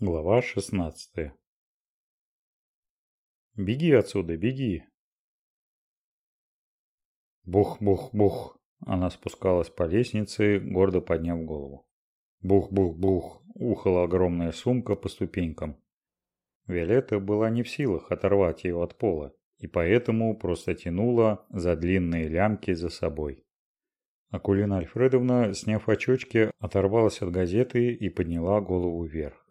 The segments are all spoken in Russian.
Глава 16 «Беги отсюда, беги!» Бух-бух-бух! Она спускалась по лестнице, гордо подняв голову. Бух-бух-бух! Ухала огромная сумка по ступенькам. Виолетта была не в силах оторвать ее от пола, и поэтому просто тянула за длинные лямки за собой. Акулина Альфредовна, сняв очочки, оторвалась от газеты и подняла голову вверх.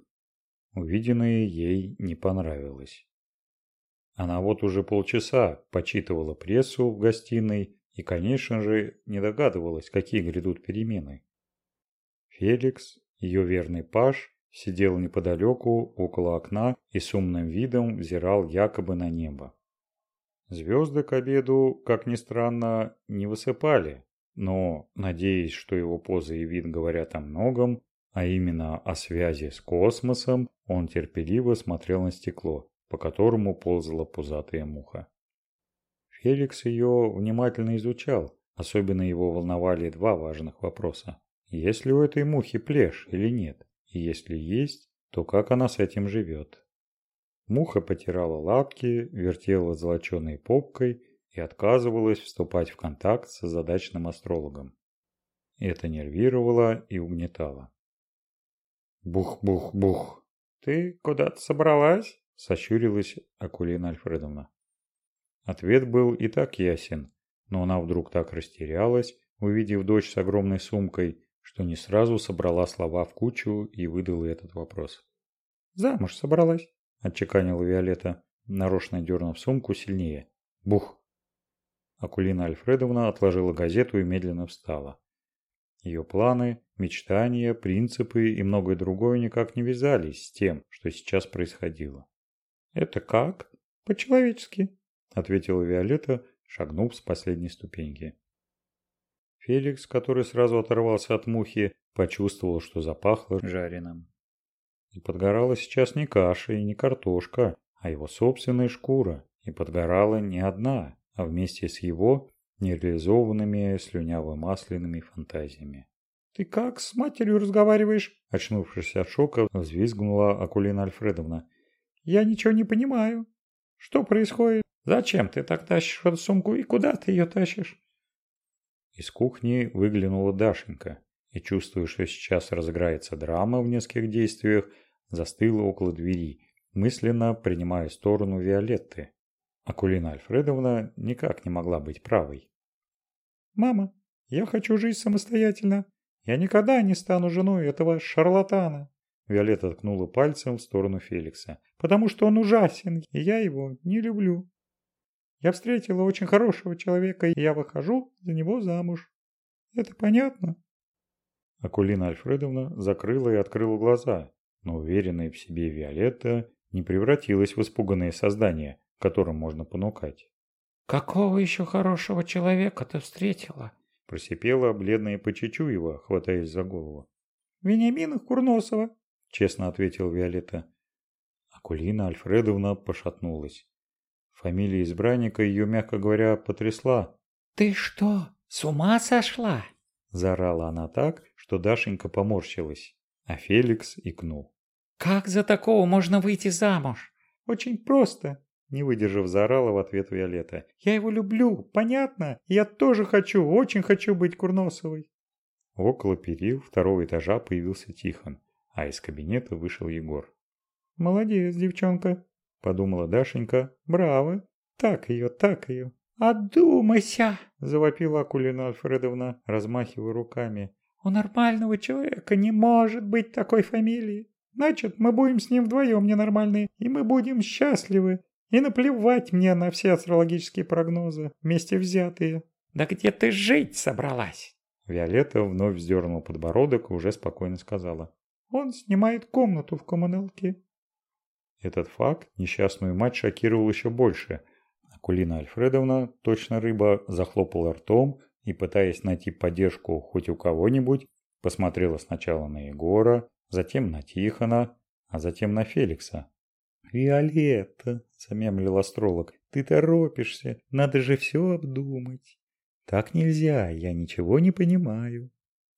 Увиденное ей не понравилось. Она вот уже полчаса почитывала прессу в гостиной и, конечно же, не догадывалась, какие грядут перемены. Феликс, ее верный паж, сидел неподалеку около окна и с умным видом взирал якобы на небо. Звезды к обеду, как ни странно, не высыпали, но, надеясь, что его поза и вид говорят о многом, а именно о связи с космосом, он терпеливо смотрел на стекло, по которому ползала пузатая муха. Феликс ее внимательно изучал, особенно его волновали два важных вопроса. Есть ли у этой мухи плешь или нет? И если есть, то как она с этим живет? Муха потирала лапки, вертела золоченой попкой и отказывалась вступать в контакт с задачным астрологом. Это нервировало и угнетало. Бух-бух-бух. «Ты куда-то собралась?» – сощурилась Акулина Альфредовна. Ответ был и так ясен, но она вдруг так растерялась, увидев дочь с огромной сумкой, что не сразу собрала слова в кучу и выдала этот вопрос. «Замуж собралась», – отчеканила Виолетта, нарочно дернув сумку сильнее. «Бух!» Акулина Альфредовна отложила газету и медленно встала. Ее планы, мечтания, принципы и многое другое никак не вязались с тем, что сейчас происходило. «Это как? По-человечески», – ответила Виолетта, шагнув с последней ступеньки. Феликс, который сразу оторвался от мухи, почувствовал, что запахло жареным. И подгорала сейчас не каша и не картошка, а его собственная шкура. И подгорала не одна, а вместе с его нереализованными слюняво-масляными фантазиями. «Ты как с матерью разговариваешь?» Очнувшись от шока, взвизгнула Акулина Альфредовна. «Я ничего не понимаю. Что происходит? Зачем ты так тащишь эту сумку и куда ты ее тащишь?» Из кухни выглянула Дашенька и, чувствуя, что сейчас разыграется драма в нескольких действиях, застыла около двери, мысленно принимая сторону Виолетты. Акулина Альфредовна никак не могла быть правой. «Мама, я хочу жить самостоятельно. Я никогда не стану женой этого шарлатана». Виолетта ткнула пальцем в сторону Феликса. «Потому что он ужасен, и я его не люблю. Я встретила очень хорошего человека, и я выхожу за него замуж. Это понятно?» Акулина Альфредовна закрыла и открыла глаза, но уверенная в себе Виолетта не превратилась в испуганное создание, которым можно понукать. «Какого еще хорошего человека ты встретила?» Просипела бледная Почечуева, хватаясь за голову. «Вениамина Курносова», – честно ответил Виолетта. Акулина Альфредовна пошатнулась. Фамилия избранника ее, мягко говоря, потрясла. «Ты что, с ума сошла?» Заорала она так, что Дашенька поморщилась, а Феликс икнул. «Как за такого можно выйти замуж?» «Очень просто. Не выдержав, заорала в ответ Виолетта. «Я его люблю, понятно? Я тоже хочу, очень хочу быть Курносовой!» Около перил второго этажа появился Тихон, а из кабинета вышел Егор. «Молодец, девчонка!» – подумала Дашенька. «Браво! Так ее, так ее!» «Одумайся!» – завопила Акулина Альфредовна, размахивая руками. «У нормального человека не может быть такой фамилии. Значит, мы будем с ним вдвоем ненормальные, и мы будем счастливы. И наплевать мне на все астрологические прогнозы, вместе взятые. Да где ты жить собралась? Виолетта вновь вздернула подбородок и уже спокойно сказала. Он снимает комнату в коммуналке. Этот факт несчастную мать шокировал еще больше. Акулина Альфредовна, точно рыба, захлопала ртом и, пытаясь найти поддержку хоть у кого-нибудь, посмотрела сначала на Егора, затем на Тихона, а затем на Феликса, «Виолетта», — замямлил астролог, — «ты торопишься, надо же все обдумать». «Так нельзя, я ничего не понимаю».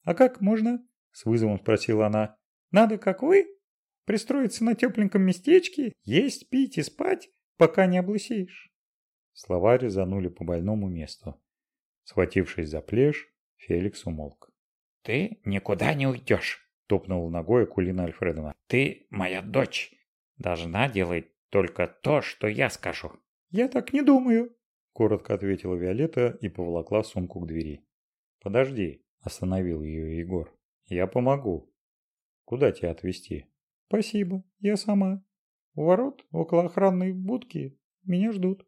«А как можно?» — с вызовом спросила она. «Надо как вы?» Пристроиться на тепленьком местечке, есть, пить и спать, пока не облысеешь. Слова резанули по больному месту. Схватившись за плешь, Феликс умолк. «Ты никуда не уйдешь», — топнула ногой Акулина Альфредовна. «Ты моя дочь. Должна делать только то, что я скажу». «Я так не думаю», — коротко ответила Виолетта и поволокла сумку к двери. «Подожди», — остановил ее Егор. «Я помогу. Куда тебя отвезти?» «Спасибо, я сама. У ворот, около охранной будки, меня ждут».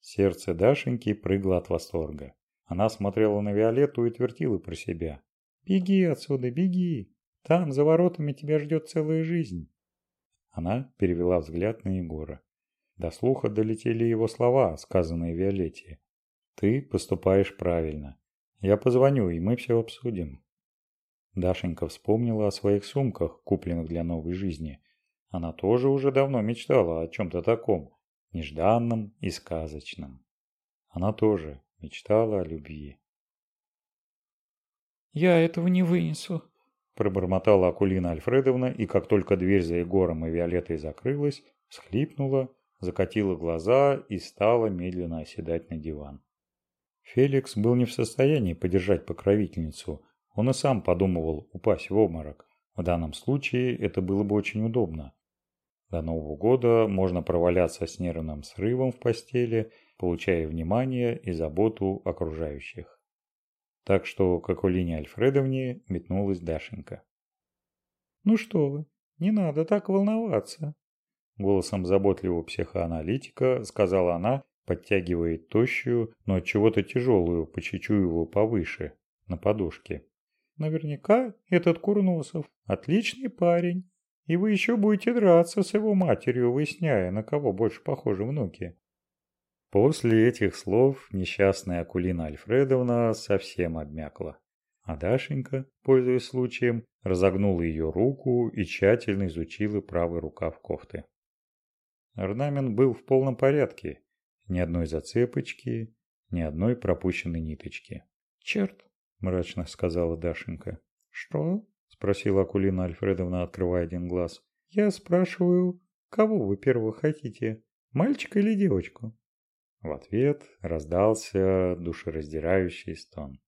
Сердце Дашеньки прыгло от восторга. Она смотрела на Виолетту и твердила про себя. «Беги отсюда, беги! Там, за воротами, тебя ждет целая жизнь!» Она перевела взгляд на Егора. До слуха долетели его слова, сказанные Виолетте. «Ты поступаешь правильно. Я позвоню, и мы все обсудим». Дашенька вспомнила о своих сумках, купленных для новой жизни. Она тоже уже давно мечтала о чем-то таком, нежданном и сказочном. Она тоже мечтала о любви. «Я этого не вынесу», – пробормотала Акулина Альфредовна, и как только дверь за Егором и Виолеттой закрылась, всхлипнула, закатила глаза и стала медленно оседать на диван. Феликс был не в состоянии поддержать покровительницу, он и сам подумывал упасть в обморок. В данном случае это было бы очень удобно. До Нового года можно проваляться с нервным срывом в постели, получая внимание и заботу окружающих. Так что к Акулине Альфредовне метнулась Дашенька. «Ну что вы, не надо так волноваться», – голосом заботливого психоаналитика сказала она, подтягивая тощую, но от чего-то тяжелую Почечуеву повыше, на подушке. «Наверняка этот Курносов отличный парень, и вы еще будете драться с его матерью, выясняя, на кого больше похожи внуки. После этих слов несчастная Акулина Альфредовна совсем обмякла. А Дашенька, пользуясь случаем, разогнула ее руку и тщательно изучила правый рукав кофты. Орнамент был в полном порядке. Ни одной зацепочки, ни одной пропущенной ниточки. «Черт!» – мрачно сказала Дашенька. «Что?» – спросила Акулина Альфредовна, открывая один глаз. «Я спрашиваю, кого вы первого хотите, мальчика или девочку?» В ответ раздался душераздирающий стон.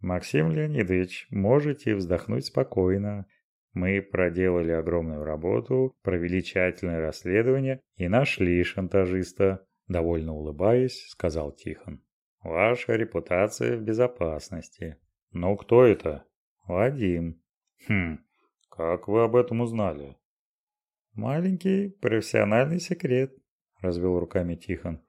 «Максим Леонидович, можете вздохнуть спокойно. Мы проделали огромную работу, провели тщательное расследование и нашли шантажиста», довольно улыбаясь, сказал Тихон. «Ваша репутация в безопасности». «Но кто это?» «Вадим». «Хм, как вы об этом узнали?» «Маленький профессиональный секрет», – развел руками Тихон.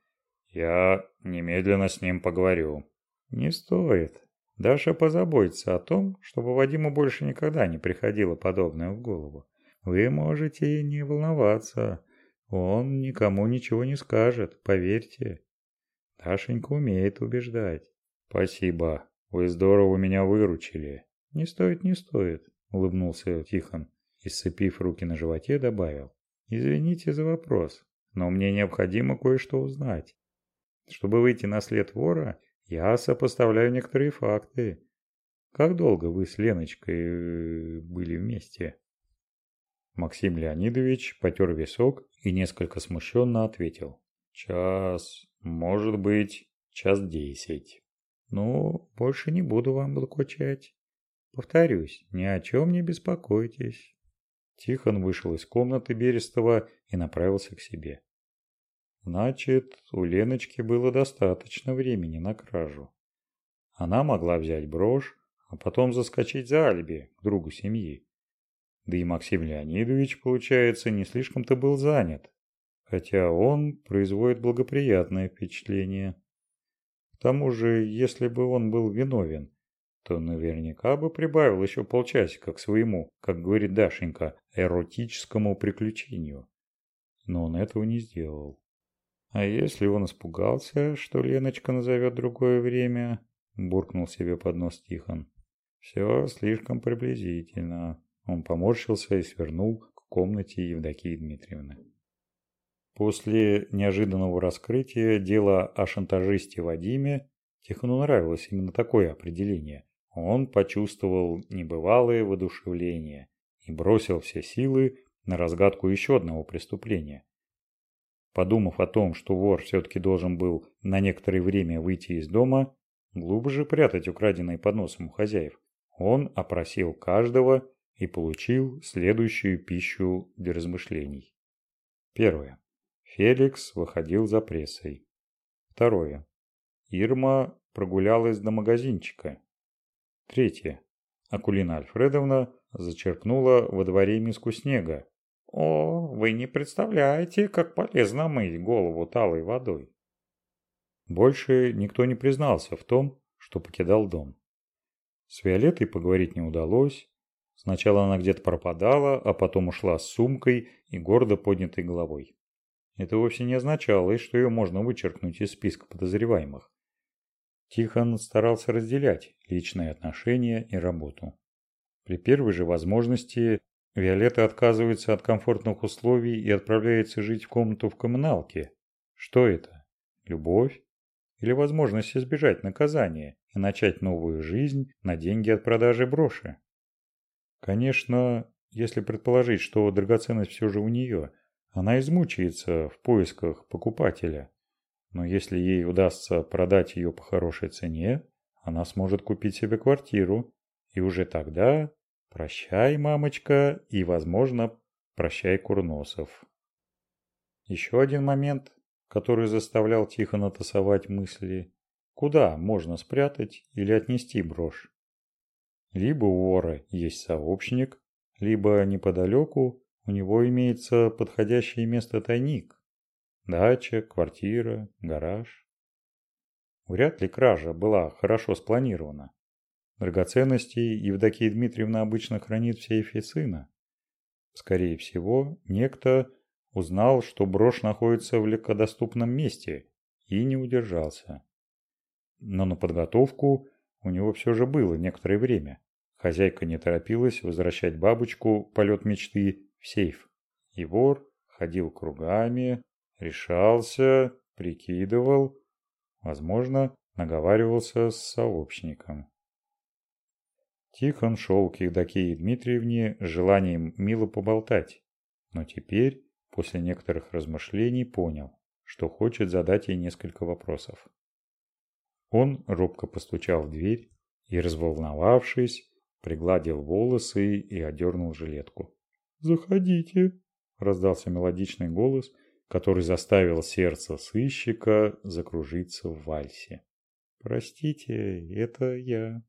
«Я немедленно с ним поговорю». «Не стоит. Даша позаботится о том, чтобы Вадиму больше никогда не приходило подобное в голову. Вы можете не волноваться. Он никому ничего не скажет, поверьте. Дашенька умеет убеждать». «Спасибо. Вы здорово меня выручили». «Не стоит, не стоит», – улыбнулся Тихон и, руки на животе, добавил. «Извините за вопрос но мне необходимо кое-что узнать. Чтобы выйти на след вора, я сопоставляю некоторые факты. Как долго вы с Леночкой э, были вместе? Максим Леонидович потер висок и несколько смущенно ответил. Час, может быть, час десять. Ну, больше не буду вам блокучать. Повторюсь, ни о чем не беспокойтесь. Тихон вышел из комнаты Берестова и направился к себе. Значит, у Леночки было достаточно времени на кражу. Она могла взять брошь, а потом заскочить за алиби к другу семьи. Да и Максим Леонидович, получается, не слишком-то был занят, хотя он производит благоприятное впечатление. К тому же, если бы он был виновен, то наверняка бы прибавил еще полчасика к своему, как говорит Дашенька, эротическому приключению. Но он этого не сделал. А если он испугался, что Леночка назовет другое время, буркнул себе под нос Тихон. Все слишком приблизительно. Он поморщился и свернул к комнате Евдокии Дмитриевны. После неожиданного раскрытия дела о шантажисте Вадиме Тихону нравилось именно такое определение. Он почувствовал небывалое воодушевление и бросил все силы на разгадку еще одного преступления. Подумав о том, что вор все-таки должен был на некоторое время выйти из дома, глубже прятать украденные под носом у хозяев, он опросил каждого и получил следующую пищу для размышлений. Первое. Феликс выходил за прессой. Второе. Ирма прогулялась до магазинчика. Третье. Акулина Альфредовна зачерпнула во дворе миску снега. О, вы не представляете, как полезно мыть голову талой водой. Больше никто не признался в том, что покидал дом. С Виолеттой поговорить не удалось. Сначала она где-то пропадала, а потом ушла с сумкой и гордо поднятой головой. Это вовсе не означало, что ее можно вычеркнуть из списка подозреваемых. Тихон старался разделять личные отношения и работу. При первой же возможности Виолетта отказывается от комфортных условий и отправляется жить в комнату в коммуналке. Что это? Любовь? Или возможность избежать наказания и начать новую жизнь на деньги от продажи броши? Конечно, если предположить, что драгоценность все же у нее, она измучается в поисках покупателя. Но если ей удастся продать ее по хорошей цене, она сможет купить себе квартиру. И уже тогда прощай, мамочка, и, возможно, прощай, Курносов. Еще один момент, который заставлял Тихона тасовать мысли. Куда можно спрятать или отнести брошь? Либо у вора есть сообщник, либо неподалеку у него имеется подходящее место тайник. Дача, квартира, гараж. Вряд ли кража была хорошо спланирована. Драгоценности Евдокия Дмитриевна обычно хранит в сейфе сына. Скорее всего, некто узнал, что брошь находится в легкодоступном месте и не удержался. Но на подготовку у него все же было некоторое время. Хозяйка не торопилась возвращать бабочку полет мечты в сейф. И вор ходил кругами, решался, прикидывал, возможно, наговаривался с сообщником. Тихон шел к Евдокии Дмитриевне с желанием мило поболтать, но теперь, после некоторых размышлений, понял, что хочет задать ей несколько вопросов. Он робко постучал в дверь и, разволновавшись, пригладил волосы и одернул жилетку. «Заходите», – раздался мелодичный голос, который заставил сердце сыщика закружиться в вальсе. «Простите, это я».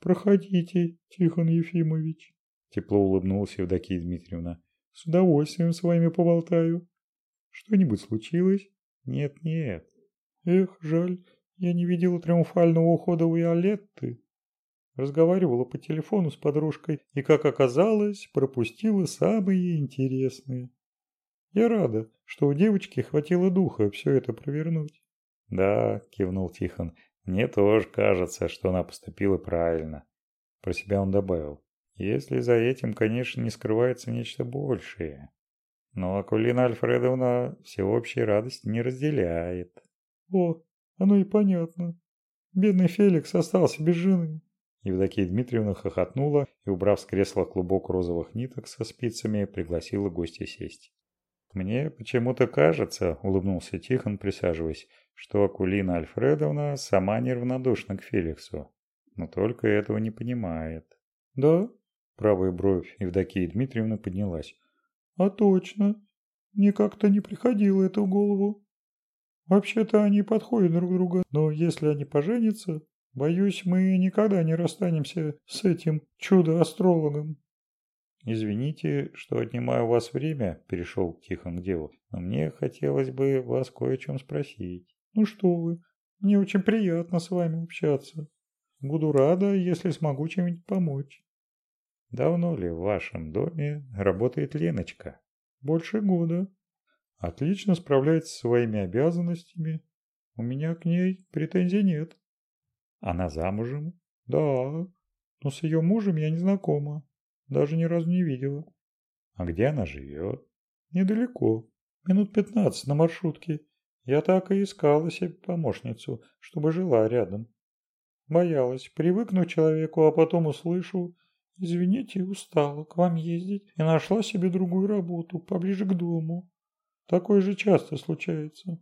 «Проходите, Тихон Ефимович», – тепло улыбнулась Евдокия Дмитриевна. «С удовольствием с вами поболтаю. Что-нибудь случилось?» «Нет-нет». «Эх, жаль, я не видела триумфального ухода у Виолетты». Разговаривала по телефону с подружкой и, как оказалось, пропустила самые интересные. Я рада, что у девочки хватило духа все это провернуть. Да, кивнул Тихон, мне тоже кажется, что она поступила правильно. Про себя он добавил. Если за этим, конечно, не скрывается нечто большее. Но Акулина Альфредовна всеобщей радости не разделяет. О, оно и понятно. Бедный Феликс остался без жены. Евдокия Дмитриевна хохотнула и, убрав с кресла клубок розовых ниток со спицами, пригласила гостя сесть. «Мне почему-то кажется», – улыбнулся Тихон, присаживаясь, что Акулина Альфредовна сама неравнодушна к Феликсу, но только этого не понимает. «Да?» – правая бровь Евдокии Дмитриевны поднялась. «А точно. Мне как-то не приходило это в голову. Вообще-то они подходят друг другу, но если они поженятся, боюсь, мы никогда не расстанемся с этим чудо-астрологом». «Извините, что отнимаю у вас время», – перешел Тихон к делу, «но мне хотелось бы вас кое о чем спросить». «Ну что вы, мне очень приятно с вами общаться. Буду рада, если смогу чем-нибудь помочь». «Давно ли в вашем доме работает Леночка?» «Больше года. Отлично справляется со своими обязанностями. У меня к ней претензий нет». «Она замужем?» «Да, но с ее мужем я не знакома. Даже ни разу не видела. А где она живет? Недалеко. Минут пятнадцать на маршрутке. Я так и искала себе помощницу, чтобы жила рядом. Боялась, привыкну к человеку, а потом услышу Извините, устала к вам ездить и нашла себе другую работу, поближе к дому. Такое же часто случается.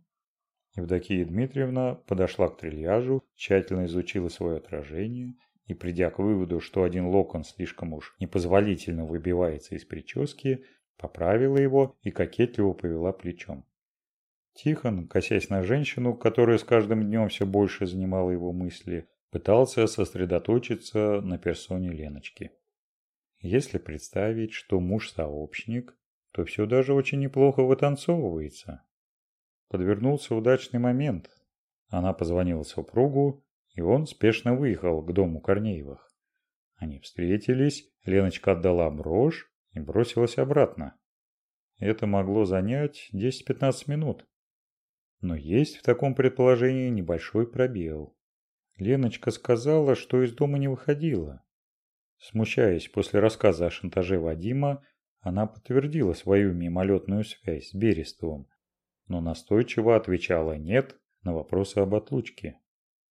Евдокия Дмитриевна подошла к трильяжу, тщательно изучила свое отражение и, придя к выводу, что один локон слишком уж непозволительно выбивается из прически, поправила его и кокетливо повела плечом. Тихон, косясь на женщину, которая с каждым днем все больше занимала его мысли, пытался сосредоточиться на персоне Леночки. Если представить, что муж сообщник, то все даже очень неплохо вытанцовывается. Подвернулся удачный момент. Она позвонила супругу, и он спешно выехал к дому Корнеевых. Они встретились, Леночка отдала брошь и бросилась обратно. Это могло занять 10-15 минут. Но есть в таком предположении небольшой пробел. Леночка сказала, что из дома не выходила. Смущаясь после рассказа о шантаже Вадима, она подтвердила свою мимолетную связь с Берестовым, но настойчиво отвечала «нет» на вопросы об отлучке.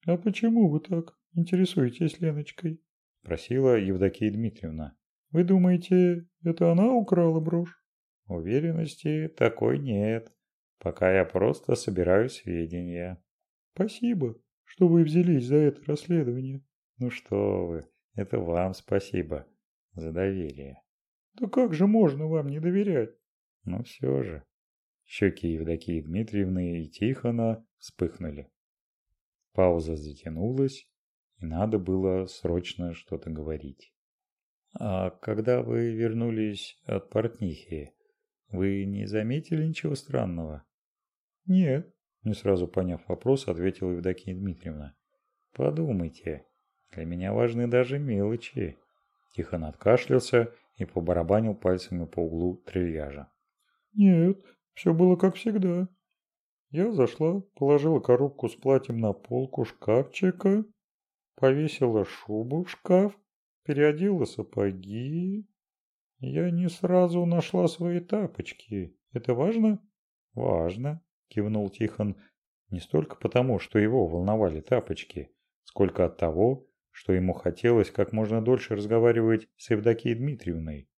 «А почему вы так интересуетесь Леночкой?» – спросила Евдокия Дмитриевна. «Вы думаете, это она украла брошь?» «Уверенности такой нет», Пока я просто собираю сведения. Спасибо, что вы взялись за это расследование. Ну что вы, это вам спасибо за доверие. Да как же можно вам не доверять? Ну все же. Щеки Евдокии Дмитриевны и Тихона вспыхнули. Пауза затянулась, и надо было срочно что-то говорить. «А когда вы вернулись от портнихи, вы не заметили ничего странного?» «Нет», – не сразу поняв вопрос, ответила Евдокия Дмитриевна. «Подумайте, для меня важны даже мелочи». Тихон откашлялся и побарабанил пальцами по углу трильяжа. «Нет, все было как всегда. Я зашла, положила коробку с платьем на полку шкафчика, повесила шубу в шкаф, переодела сапоги. Я не сразу нашла свои тапочки. Это важно? Важно. – кивнул Тихон, не столько потому, что его волновали тапочки, сколько от того, что ему хотелось как можно дольше разговаривать с Евдокией Дмитриевной.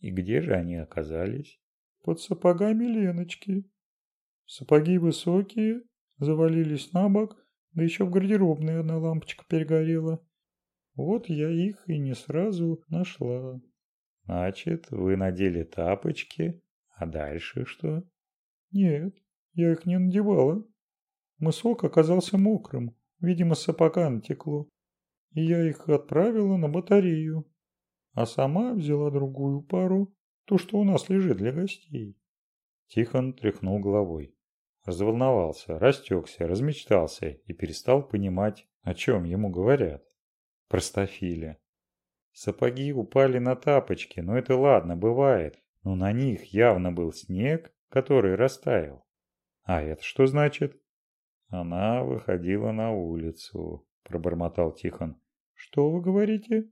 И где же они оказались? Под сапогами Леночки. Сапоги высокие, завалились на бок, да еще в гардеробной одна лампочка перегорела. Вот я их и не сразу нашла. Значит, вы надели тапочки, а дальше что? Нет, я их не надевала. Мысок оказался мокрым, видимо, с сапога натекло. И я их отправила на батарею. А сама взяла другую пару, ту, что у нас лежит для гостей. Тихон тряхнул головой. Разволновался, растекся, размечтался и перестал понимать, о чем ему говорят. Простофиля. Сапоги упали на тапочки, но это ладно, бывает. Но на них явно был снег, который растаял. «А это что значит?» «Она выходила на улицу», – пробормотал Тихон. «Что вы говорите?»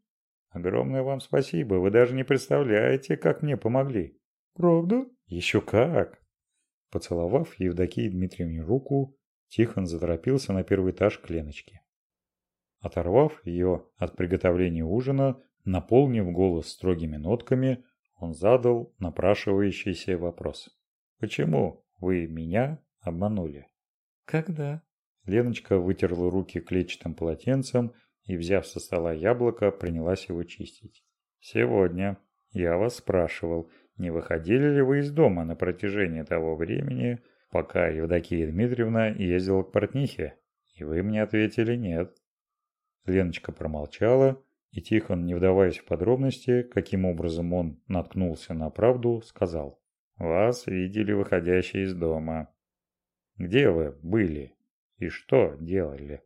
«Огромное вам спасибо. Вы даже не представляете, как мне помогли». «Правда?» «Еще как!» Поцеловав Евдокии Дмитриевне руку, Тихон заторопился на первый этаж к Леночке. Оторвав ее от приготовления ужина, наполнив голос строгими нотками, он задал напрашивающийся вопрос. «Почему вы меня Обманули. Когда? Леночка вытерла руки клетчатым полотенцем и, взяв со стола яблоко, принялась его чистить. Сегодня. Я вас спрашивал, не выходили ли вы из дома на протяжении того времени, пока Евдокия Дмитриевна ездила к портнихе? И вы мне ответили нет. Леночка промолчала, и Тихон, не вдаваясь в подробности, каким образом он наткнулся на правду, сказал. «Вас видели выходящие из дома. Где вы были и что делали?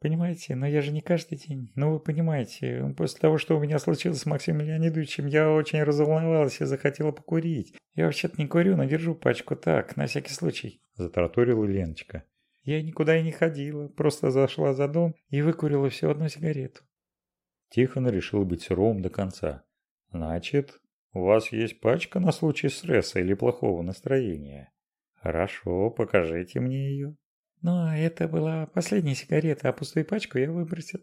Понимаете, но я же не каждый день. Ну, вы понимаете, после того, что у меня случилось с Максимом Леонидовичем, я очень разволновалась и захотела покурить. Я вообще-то не курю, но держу пачку так, на всякий случай. Затараторила Леночка. Я никуда и не ходила, просто зашла за дом и выкурила всю одну сигарету. Тихон решил быть суровым до конца. Значит, у вас есть пачка на случай стресса или плохого настроения? Хорошо, покажите мне ее. Ну, это была последняя сигарета, а пустую пачку я выбросил.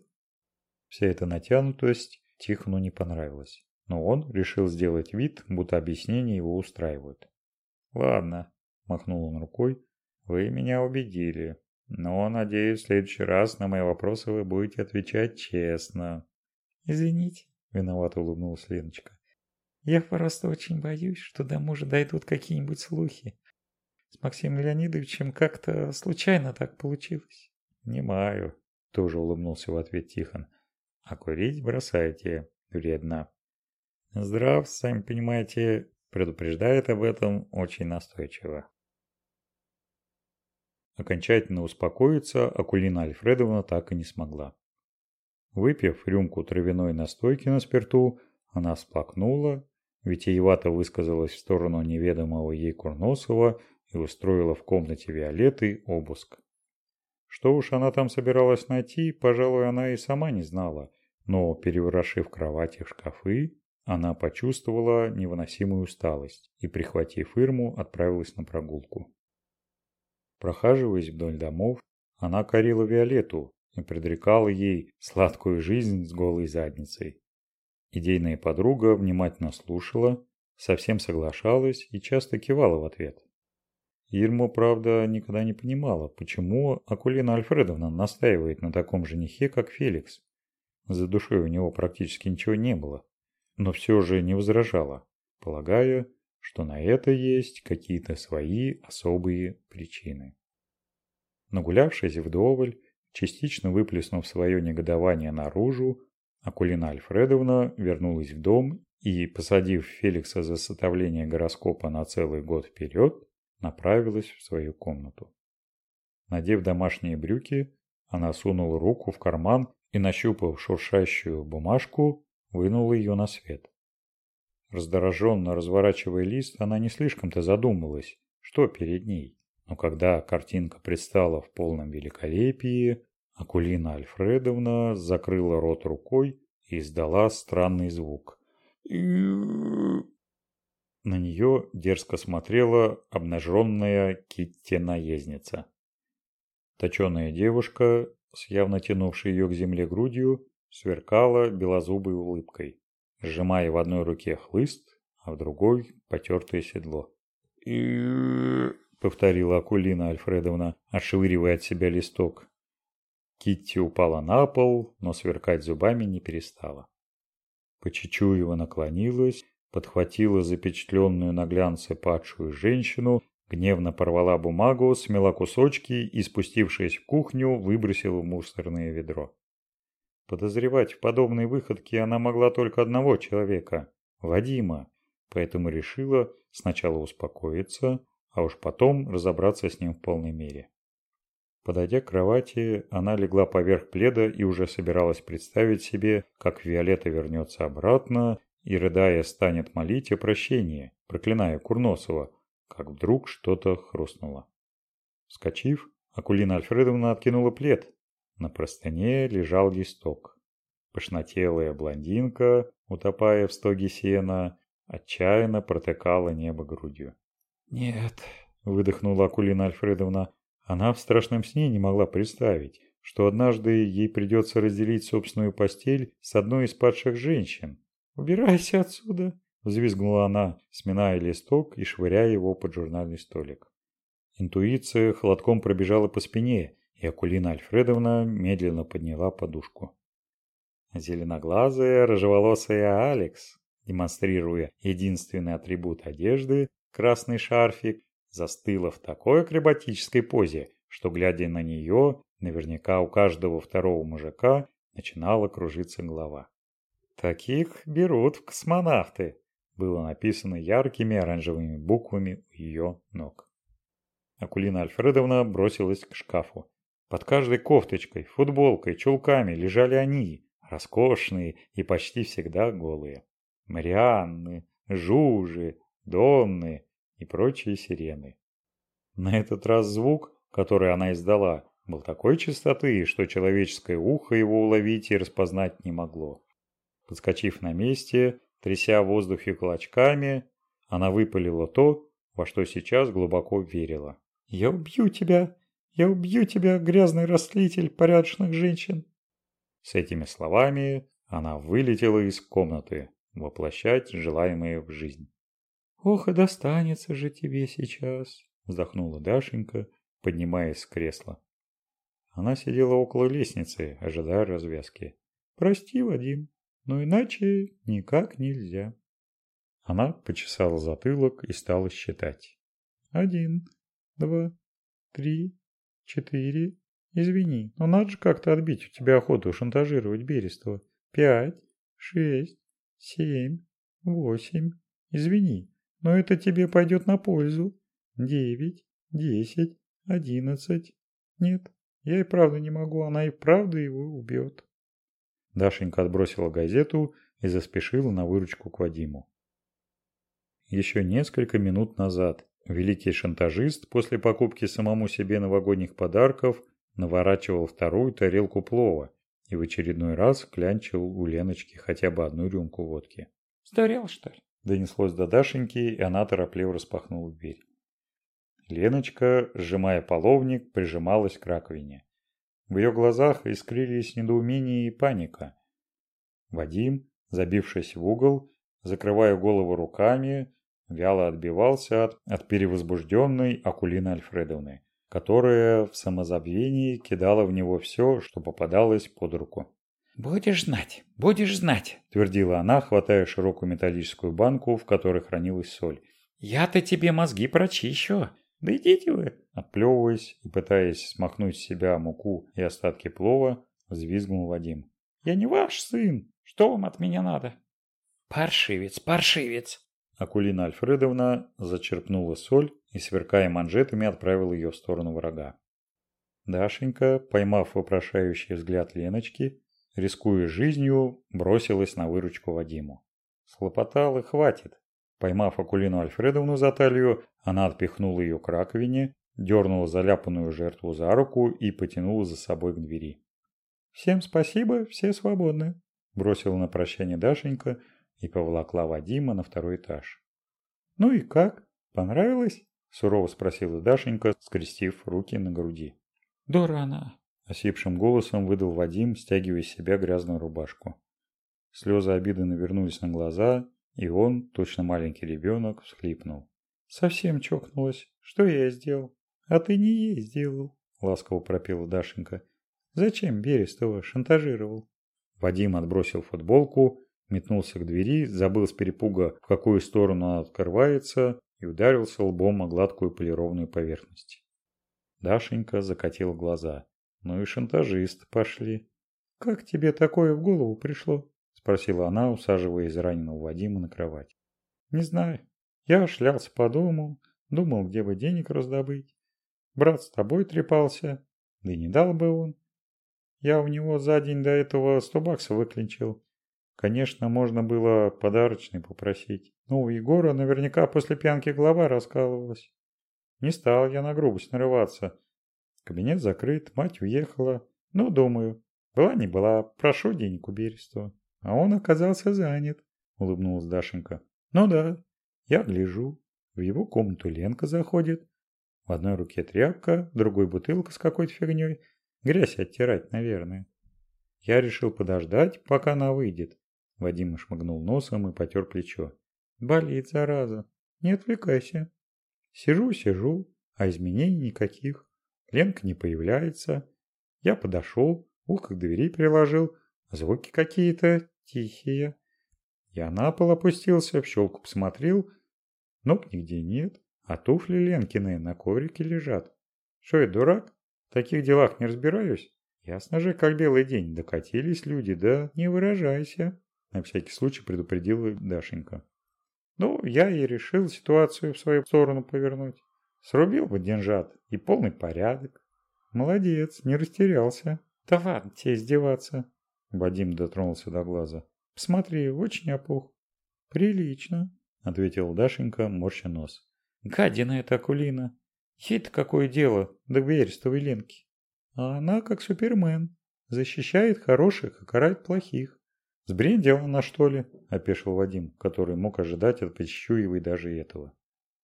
Вся эта натянутость Тихону не понравилось. Но он решил сделать вид, будто объяснения его устраивают. «Ладно», – махнул он рукой, – «вы меня убедили. Но, надеюсь, в следующий раз на мои вопросы вы будете отвечать честно». «Извините», – виновато улыбнулась Леночка. «Я просто очень боюсь, что до мужа дойдут какие-нибудь слухи. С Максимом Леонидовичем как-то случайно так получилось». «Понимаю», – тоже улыбнулся в ответ Тихон. «А курить бросайте, вредно». Здрав, сами понимаете, предупреждает об этом очень настойчиво. Окончательно успокоиться Акулина Альфредовна так и не смогла. Выпив рюмку травяной настойки на спирту, она всплакнула, витиевато высказалась в сторону неведомого ей Курносова и устроила в комнате Виолетты обыск. Что уж она там собиралась найти, пожалуй, она и сама не знала, но, переворошив кровати в шкафы, она почувствовала невыносимую усталость и, прихватив Ирму, отправилась на прогулку. Прохаживаясь вдоль домов, она корила Виолетту и предрекала ей сладкую жизнь с голой задницей. Идейная подруга внимательно слушала, совсем соглашалась и часто кивала в ответ. Ирма, правда, никогда не понимала, почему Акулина Альфредовна настаивает на таком женихе, как Феликс. За душой у него практически ничего не было но все же не возражала, полагая, что на это есть какие-то свои особые причины. Нагулявшись вдоволь, частично выплеснув свое негодование наружу, Акулина Альфредовна вернулась в дом и, посадив Феликса за составление гороскопа на целый год вперед, направилась в свою комнату. Надев домашние брюки, она сунула руку в карман и, нащупав шуршащую бумажку, вынула ее на свет. Раздраженно разворачивая лист, она не слишком-то задумалась, что перед ней. Но когда картинка предстала в полном великолепии, Акулина Альфредовна закрыла рот рукой и издала странный звук. На нее дерзко смотрела обнаженная Китти-наездница. Точеная девушка, с явно тянувшей ее к земле грудью, сверкала белозубой улыбкой, сжимая в одной руке хлыст, а в другой потертое седло. и повторила Акулина Альфредовна, отшвыривая от себя листок. Китти упала на пол, но сверкать зубами не перестала. Почечуева наклонилась, подхватила запечатленную на глянце падшую женщину, гневно порвала бумагу, смела кусочки и, спустившись в кухню, выбросила в мусорное ведро. Подозревать в подобной выходке она могла только одного человека – Вадима, поэтому решила сначала успокоиться, а уж потом разобраться с ним в полной мере. Подойдя к кровати, она легла поверх пледа и уже собиралась представить себе, как Виолетта вернется обратно и, рыдая, станет молить о прощении, проклиная Курносова, как вдруг что-то хрустнуло. Вскочив, Акулина Альфредовна откинула плед, на простыне лежал листок. Пышнотелая блондинка, утопая в стоге сена, отчаянно протыкала небо грудью. «Нет», – выдохнула Акулина Альфредовна. Она в страшном сне не могла представить, что однажды ей придется разделить собственную постель с одной из падших женщин. «Убирайся отсюда!» – взвизгнула она, сминая листок и швыряя его под журнальный столик. Интуиция холодком пробежала по спине, и Акулина Альфредовна медленно подняла подушку. Зеленоглазая, рыжеволосая Алекс, демонстрируя единственный атрибут одежды, красный шарфик, застыла в такой акробатической позе, что, глядя на нее, наверняка у каждого второго мужика начинала кружиться голова. «Таких берут в космонавты», было написано яркими оранжевыми буквами у ее ног. Акулина Альфредовна бросилась к шкафу. Под каждой кофточкой, футболкой, чулками лежали они, роскошные и почти всегда голые. Марианны, Жужи, Донны и прочие сирены. На этот раз звук, который она издала, был такой чистоты, что человеческое ухо его уловить и распознать не могло. Подскочив на месте, тряся в воздухе кулачками, она выпалила то, во что сейчас глубоко верила. «Я убью тебя! Я убью тебя, грязный растлитель порядочных женщин!» С этими словами Она вылетела из комнаты, воплощать желаемое в жизнь. «Ох, и достанется же тебе сейчас!» – вздохнула Дашенька, поднимаясь с кресла. Она сидела около лестницы, ожидая развязки. «Прости, Вадим, но иначе никак нельзя». Она почесала затылок и стала считать. «Один, два, три, четыре. Извини, но надо же как-то отбить у тебя охоту шантажировать Берестова. Пять, шесть, семь, восемь. Извини, но это тебе пойдет на пользу. Девять, десять, одиннадцать. Нет, я и правда не могу, она и правда его убьет. Дашенька отбросила газету и заспешила на выручку к Вадиму. Еще несколько минут назад великий шантажист после покупки самому себе новогодних подарков наворачивал вторую тарелку плова и в очередной раз клянчил у Леночки хотя бы одну рюмку водки. «Сдурел, что ли?» Донеслось до Дашеньки, и она торопливо распахнула дверь. Леночка, сжимая половник, прижималась к раковине. В ее глазах искрились недоумение и паника. Вадим, забившись в угол, закрывая голову руками, вяло отбивался от, от перевозбужденной Акулины Альфредовны, которая в самозабвении кидала в него все, что попадалось под руку. «Будешь знать, будешь знать», – твердила она, хватая широкую металлическую банку, в которой хранилась соль. «Я-то тебе мозги прочищу». «Да идите вы!» Отплевываясь и пытаясь смахнуть с себя муку и остатки плова, взвизгнул Вадим. «Я не ваш сын! Что вам от меня надо?» «Паршивец, паршивец!» Акулина Альфредовна зачерпнула соль и, сверкая манжетами, отправила ее в сторону врага. Дашенька, поймав вопрошающий взгляд Леночки, рискуя жизнью, бросилась на выручку Вадиму. Схлопотал и хватит. Поймав Акулину Альфредовну за талию, она отпихнула ее к раковине, дернула заляпанную жертву за руку и потянула за собой к двери. «Всем спасибо, все свободны», – бросила на прощание Дашенька и поволокла Вадима на второй этаж. «Ну и как? Понравилось?» – сурово спросила Дашенька, скрестив руки на груди. «Дура она», Осипшим голосом выдал Вадим, стягивая с себя грязную рубашку. Слезы обиды навернулись на глаза, и он, точно маленький ребенок, всхлипнул. «Совсем чокнулась. Что я сделал?» «А ты не ей сделал», — ласково пропела Дашенька. «Зачем Берестова шантажировал?» Вадим отбросил футболку, метнулся к двери, забыл с перепуга, в какую сторону она открывается, и ударился лбом о гладкую полированную поверхность. Дашенька закатила глаза. Ну и шантажист пошли. «Как тебе такое в голову пришло?» – спросила она, усаживая израненного Вадима на кровать. «Не знаю. Я шлялся по дому, думал, где бы денег раздобыть. Брат с тобой трепался, да и не дал бы он. Я у него за день до этого сто баксов выклинчил. Конечно, можно было подарочный попросить. Ну, у Егора наверняка после пьянки голова раскалывалась. Не стал я на грубость нарываться. Кабинет закрыт, мать уехала. Ну, думаю, была не была, прошу денег у Берестова. А он оказался занят, улыбнулась Дашенька. Ну да, я гляжу. В его комнату Ленка заходит. В одной руке тряпка, в другой бутылка с какой-то фигней. Грязь оттирать, наверное. Я решил подождать, пока она выйдет. Вадим шмыгнул носом и потер плечо. Болит, зараза. Не отвлекайся. Сижу, сижу, а изменений никаких. Ленка не появляется. Я подошел, ухо к двери приложил. Звуки какие-то тихие. Я на пол опустился, в щелку посмотрел. Ног нигде нет, а туфли Ленкины на коврике лежат. Что я, дурак? В таких делах не разбираюсь. Ясно же, как белый день. Докатились люди, да не выражайся. На всякий случай предупредила Дашенька. Ну, я и решил ситуацию в свою сторону повернуть. Срубил бы деньжат и полный порядок. Молодец, не растерялся. Да ладно тебе издеваться. Вадим дотронулся до глаза. Посмотри, очень опух. Прилично, ответила Дашенька, морща нос. Гадина эта Акулина. Ей-то какое дело до Берестовой Ленки. А она как супермен. Защищает хороших и карает плохих. Сбрендила она что ли? Опешил Вадим, который мог ожидать от Почищуевой даже этого.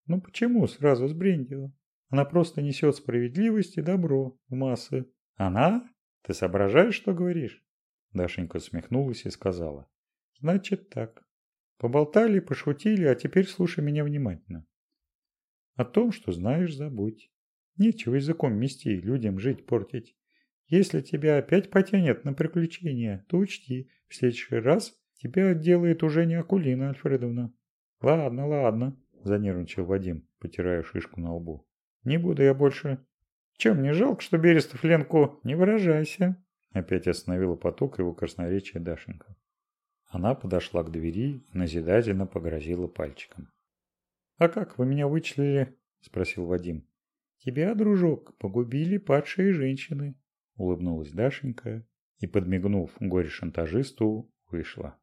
Ну почему сразу сбрендила? Она просто несет справедливость и добро в массы. Она? Ты соображаешь, что говоришь? Дашенька смехнулась и сказала. Значит так. Поболтали, пошутили, а теперь слушай меня внимательно. О том, что знаешь, забудь. Нечего языком мести, людям жить портить. Если тебя опять потянет на приключения, то учти, в следующий раз тебя отделает уже не Акулина Альфредовна. Ладно, ладно, занервничал Вадим, потирая шишку на лбу. Не буду я больше. Чем мне жалко, что Берестов Ленку не выражайся. Опять остановила поток его красноречия Дашенька. Она подошла к двери и назидательно погрозила пальчиком. «А как вы меня вычислили?» – спросил Вадим. «Тебя, дружок, погубили падшие женщины», – улыбнулась Дашенька и, подмигнув горе-шантажисту, вышла.